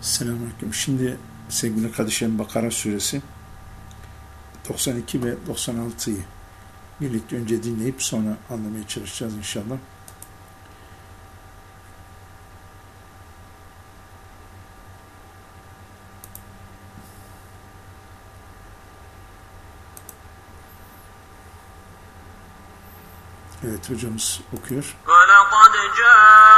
Selamünaleyküm. Şimdi sevgili kardeşlerim Bakara suresi 92 ve 96'yı birlikte önce dinleyip sonra anlamaya çalışacağız inşallah. Evet hocamız okuyor. وَلَقَدْ جَاءَكُم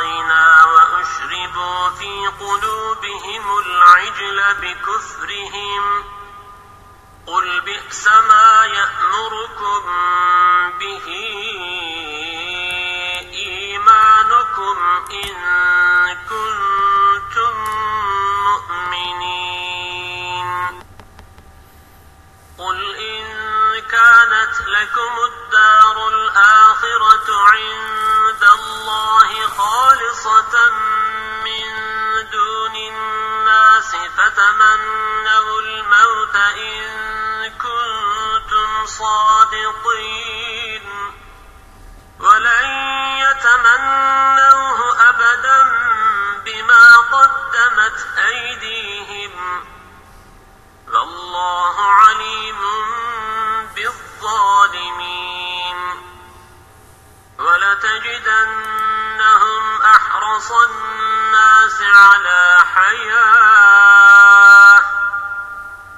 وعصينا وأشربوا في قلوبهم العجل بكفرهم قل بئس ما يأمركم به أيديهم والله عليم بالظالمين ولتجدنهم أحرص الناس على حياة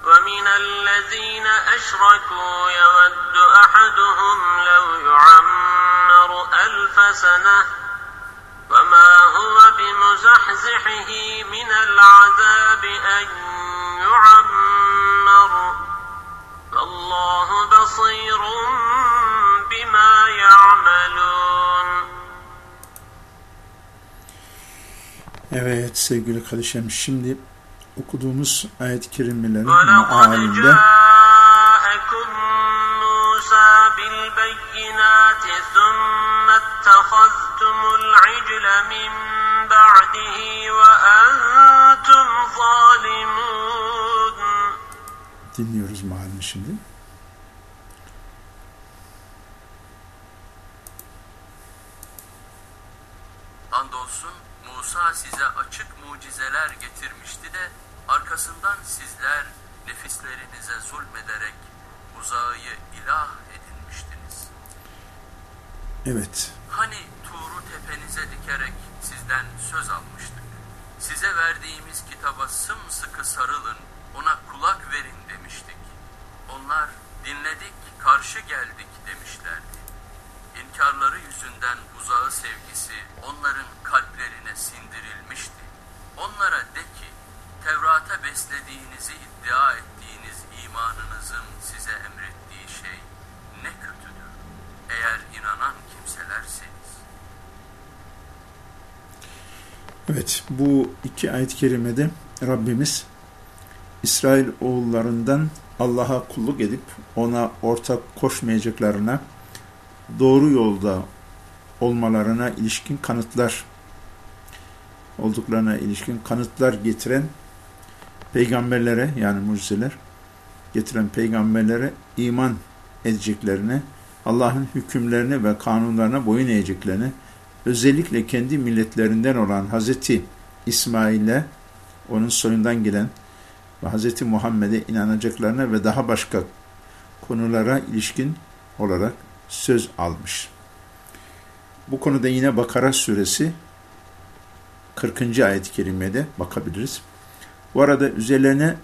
ومن الذين أشركوا يود أحدهم لو يعمر ألف سنة بمزحزحه من العذاب أن يعمر والله بصير بما يعملون Evet sevgili kardeşlerim şimdi okuduğumuz ayet-i kerimelerin ولقد mealinde جاءكم موسى بالبينات ثم اتخذتم العجل من بعده وأنتم ظالمون dinliyoruz mealini şimdi. Andolsun Musa size açık mucizeler getirmişti de arkasından sizler nefislerinize zulmederek uzağı ilah edinmiştiniz. Evet. söz almıştık. Size verdiğimiz kitaba sımsıkı sarılın, ona kulak verin demiştik. Onlar dinledik, karşı geldik demişlerdi. İnkarları yüzünden uzağı sevgisi onların kalplerine sindirilmişti. Onlara de ki, Tevrat'a beslediğinizi iddia ettiğiniz imanınızın Evet bu iki ayet-i kerimede Rabbimiz İsrail oğullarından Allah'a kulluk edip ona ortak koşmayacaklarına doğru yolda olmalarına ilişkin kanıtlar olduklarına ilişkin kanıtlar getiren peygamberlere yani mucizeler getiren peygamberlere iman edeceklerine Allah'ın hükümlerine ve kanunlarına boyun eğeceklerine özellikle kendi milletlerinden olan Hazreti İsmail'e onun soyundan gelen ve Hazreti Muhammed'e inanacaklarına ve daha başka konulara ilişkin olarak söz almış. Bu konuda yine Bakara suresi 40. ayet-i kerimede bakabiliriz. Bu arada üzerlerine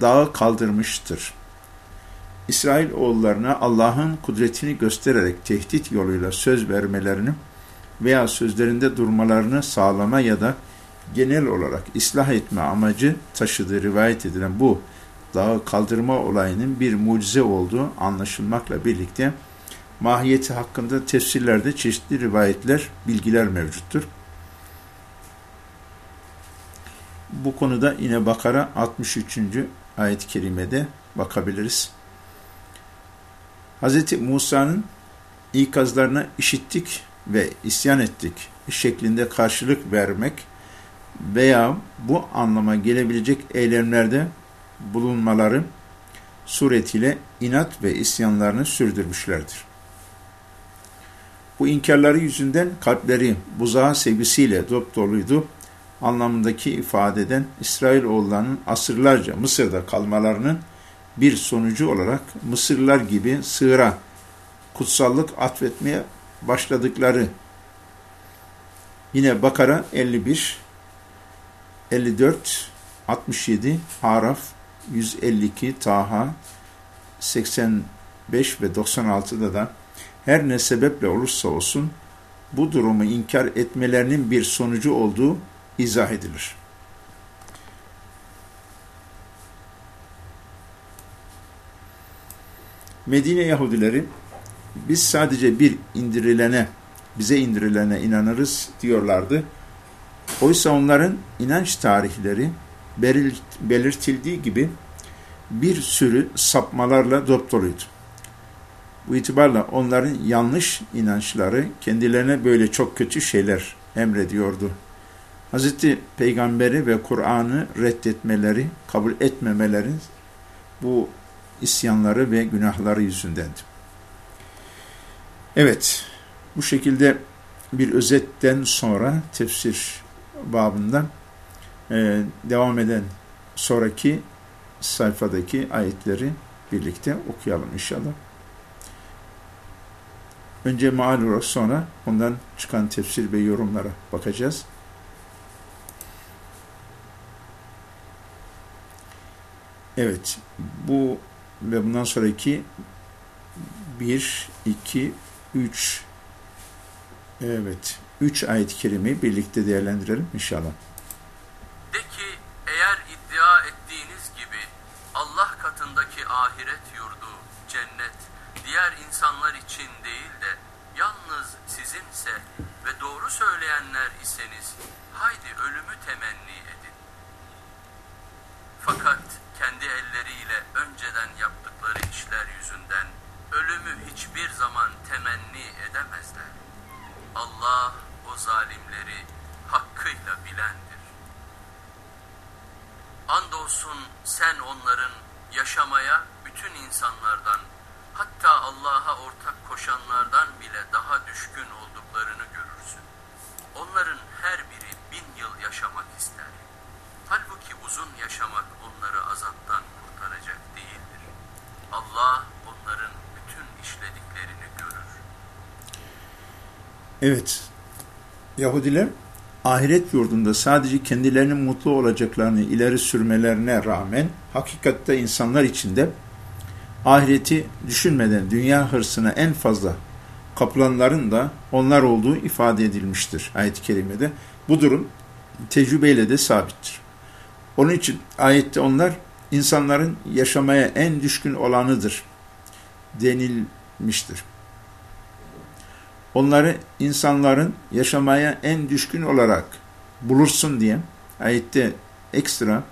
dağı kaldırmıştır. İsrail oğullarına Allah'ın kudretini göstererek tehdit yoluyla söz vermelerini veya sözlerinde durmalarını sağlama ya da genel olarak ıslah etme amacı taşıdığı rivayet edilen bu dağı kaldırma olayının bir mucize olduğu anlaşılmakla birlikte mahiyeti hakkında tefsirlerde çeşitli rivayetler, bilgiler mevcuttur. Bu konuda yine Bakara 63. ayet-i kerimede bakabiliriz. Hz. Musa'nın ikazlarına işittik ve isyan ettik şeklinde karşılık vermek veya bu anlama gelebilecek eylemlerde bulunmaları suretiyle inat ve isyanlarını sürdürmüşlerdir. Bu inkarları yüzünden kalpleri buzağı sevgisiyle dop doluydu anlamındaki ifadeden İsrailoğullarının asırlarca Mısır'da kalmalarının bir sonucu olarak Mısırlılar gibi sığıra kutsallık atfetmeye başladıkları yine Bakara 51 54 67 Araf 152 Taha 85 ve 96'da da her ne sebeple olursa olsun bu durumu inkar etmelerinin bir sonucu olduğu izah edilir. Medine Yahudileri biz sadece bir indirilene, bize indirilene inanırız diyorlardı. Oysa onların inanç tarihleri belirtildiği gibi bir sürü sapmalarla dopdoluydu. Bu itibarla onların yanlış inançları kendilerine böyle çok kötü şeyler emrediyordu. Hz. Peygamberi ve Kur'an'ı reddetmeleri, kabul etmemeleri bu isyanları ve günahları yüzündendi. Evet, bu şekilde bir özetten sonra tefsir babından e, devam eden sonraki sayfadaki ayetleri birlikte okuyalım inşallah. Önce maal olarak sonra ondan çıkan tefsir ve yorumlara bakacağız. Evet, bu ve bundan sonraki 1, 2, 3 evet, 3 ayet-i kerimeyi birlikte değerlendirelim inşallah. De ki eğer iddia ettiğiniz gibi Allah katındaki ahiret yurdu, cennet, diğer insanlar için değil de yalnız sizinse ve doğru söyleyenler iseniz haydi ölümü temenni Andolsun sen onların yaşamaya bütün insanlardan hatta Allah'a ortak koşanlardan bile daha düşkün olduklarını görürsün. Onların her biri bin yıl yaşamak ister. Halbuki uzun yaşamak onları azaptan kurtaracak değildir. Allah onların bütün işlediklerini görür. Evet, Yahudiler ahiret yurdunda sadece kendilerinin mutlu olacaklarını ileri sürmelerine rağmen hakikatte insanlar içinde ahireti düşünmeden dünya hırsına en fazla kapılanların da onlar olduğu ifade edilmiştir ayet-i kerimede. Bu durum tecrübeyle de sabittir. Onun için ayette onlar insanların yaşamaya en düşkün olanıdır denilmiştir. Onları insanların yaşamaya en düşkün olarak bulursun diye ayette ekstra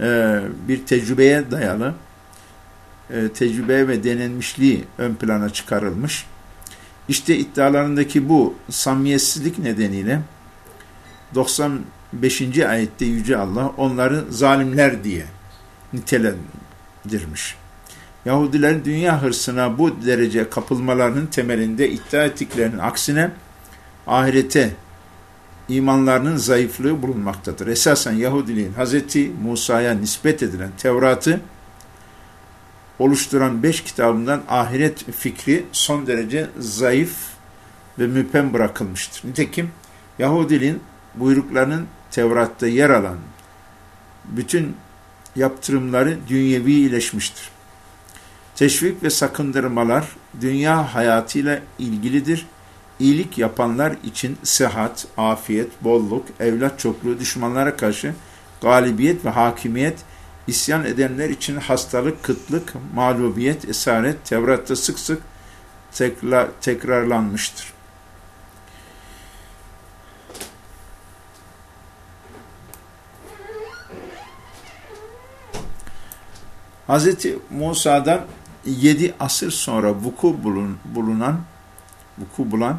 e, bir tecrübeye dayalı e, tecrübe ve denenmişliği ön plana çıkarılmış. İşte iddialarındaki bu samimiyetsizlik nedeniyle 95. ayette Yüce Allah onları zalimler diye nitelendirmiş. Yahudilerin dünya hırsına bu derece kapılmalarının temelinde iddia ettiklerinin aksine ahirete imanlarının zayıflığı bulunmaktadır. Esasen Yahudiliğin Hz. Musa'ya nispet edilen Tevrat'ı oluşturan beş kitabından ahiret fikri son derece zayıf ve müpem bırakılmıştır. Nitekim Yahudiliğin buyruklarının Tevrat'ta yer alan bütün yaptırımları dünyevi iyileşmiştir. Teşvik ve sakındırmalar dünya hayatıyla ilgilidir. İyilik yapanlar için sıhhat, afiyet, bolluk, evlat çokluğu, düşmanlara karşı galibiyet ve hakimiyet, isyan edenler için hastalık, kıtlık, mağlubiyet, esaret, Tevrat'ta sık sık tekrar, tekrarlanmıştır. Hz. Musa'dan 7 asır sonra vuku bulun, bulunan vuku bulan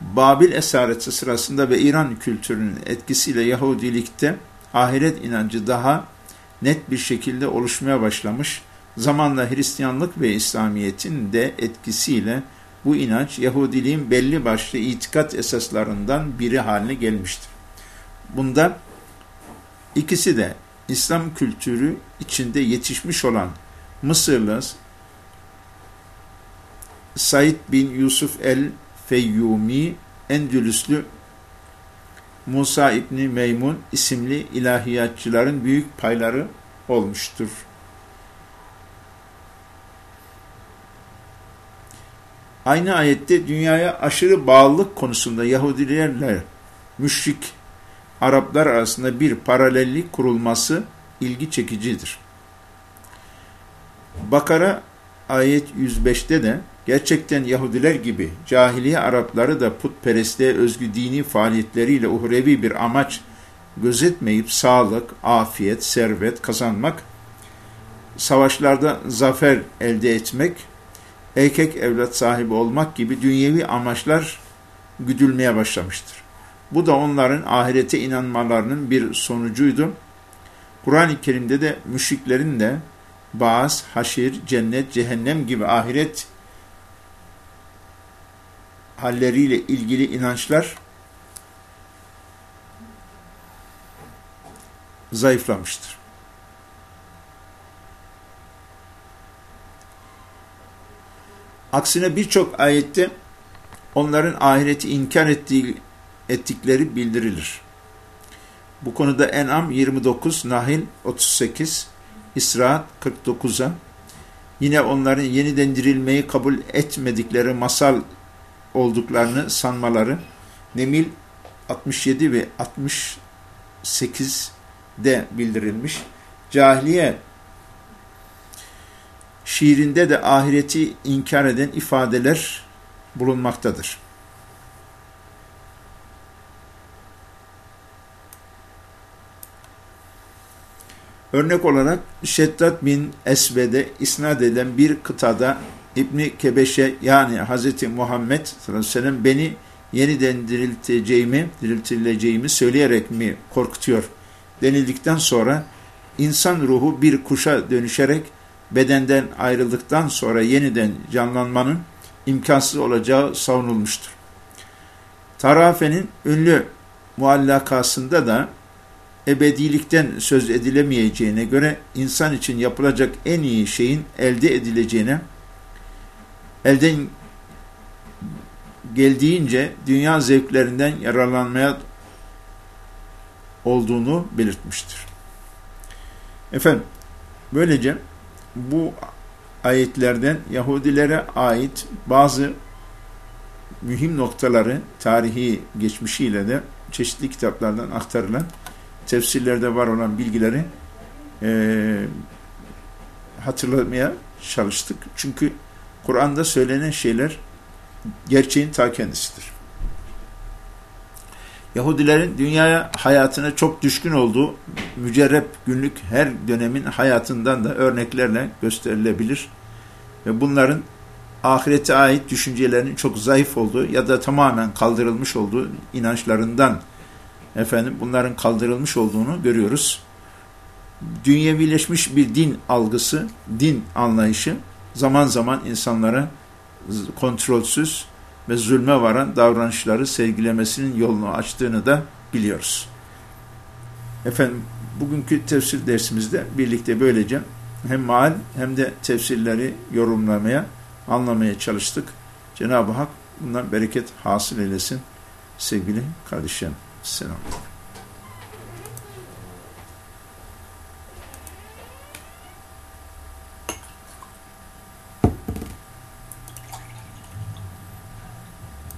Babil esareti sırasında ve İran kültürünün etkisiyle Yahudilikte ahiret inancı daha net bir şekilde oluşmaya başlamış. Zamanla Hristiyanlık ve İslamiyet'in de etkisiyle bu inanç Yahudiliğin belli başlı itikat esaslarından biri haline gelmiştir. Bunda ikisi de İslam kültürü içinde yetişmiş olan Mısırlı Said bin Yusuf el-Feyyumi Endülüslü Musa İbni Meymun isimli ilahiyatçıların büyük payları olmuştur. Aynı ayette dünyaya aşırı bağlılık konusunda Yahudilerle müşrik Araplar arasında bir paralellik kurulması ilgi çekicidir. Bakara ayet 105'te de gerçekten Yahudiler gibi cahiliye Arapları da putperestliğe özgü dini faaliyetleriyle uhrevi bir amaç gözetmeyip sağlık, afiyet, servet kazanmak, savaşlarda zafer elde etmek, erkek evlat sahibi olmak gibi dünyevi amaçlar güdülmeye başlamıştır. Bu da onların ahirete inanmalarının bir sonucuydu. Kur'an-ı Kerim'de de müşriklerin de Baas, haşir, cennet, cehennem gibi ahiret halleriyle ilgili inançlar zayıflamıştır. Aksine birçok ayette onların ahireti inkar ettiği, ettikleri bildirilir. Bu konuda En'am 29, Nahil 38, İsra 49'a yine onların yeniden dirilmeyi kabul etmedikleri masal olduklarını sanmaları Nemil 67 ve 68'de bildirilmiş. Cahiliye şiirinde de ahireti inkar eden ifadeler bulunmaktadır. Örnek olarak Şeddat bin Esved'e isnat eden bir kıtada İbni Kebeşe yani Hz. Muhammed sallallahu beni yeniden dirilteceğimi, diriltileceğimi söyleyerek mi korkutuyor denildikten sonra insan ruhu bir kuşa dönüşerek bedenden ayrıldıktan sonra yeniden canlanmanın imkansız olacağı savunulmuştur. Tarafe'nin ünlü muallakasında da ebedilikten söz edilemeyeceğine göre insan için yapılacak en iyi şeyin elde edileceğine, elden geldiğince dünya zevklerinden yararlanmaya olduğunu belirtmiştir. Efendim, böylece bu ayetlerden Yahudilere ait bazı mühim noktaları tarihi geçmişiyle de çeşitli kitaplardan aktarılan tefsirlerde var olan bilgileri e, hatırlamaya çalıştık. Çünkü Kur'an'da söylenen şeyler gerçeğin ta kendisidir. Yahudilerin dünyaya hayatına çok düşkün olduğu mücerrep günlük her dönemin hayatından da örneklerle gösterilebilir. Ve bunların ahirete ait düşüncelerinin çok zayıf olduğu ya da tamamen kaldırılmış olduğu inançlarından efendim bunların kaldırılmış olduğunu görüyoruz. Dünyevileşmiş bir din algısı, din anlayışı zaman zaman insanlara kontrolsüz ve zulme varan davranışları sergilemesinin yolunu açtığını da biliyoruz. Efendim bugünkü tefsir dersimizde birlikte böylece hem maal hem de tefsirleri yorumlamaya, anlamaya çalıştık. Cenab-ı Hak bundan bereket hasıl eylesin sevgili kardeşlerim. Selamun